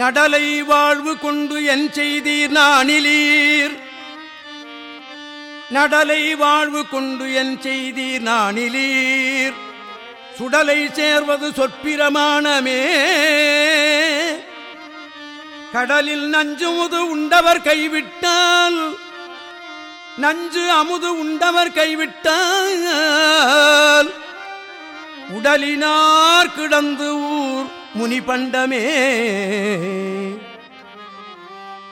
நடலை வாழ்வு கொண்டு என் செய்தீர் நானிலீர். நடலை வாழ்வு கொண்டு என் செய்தீர் நாணிலீர் சுடலை சேர்வது சொற்பிரமாணமே. கடலில் நஞ்சு முது உண்டவர் கைவிட்டால் நஞ்சு அமுது உண்டவர் கைவிட்டால் உடலினார் கிடந்து முனிபண்டமே.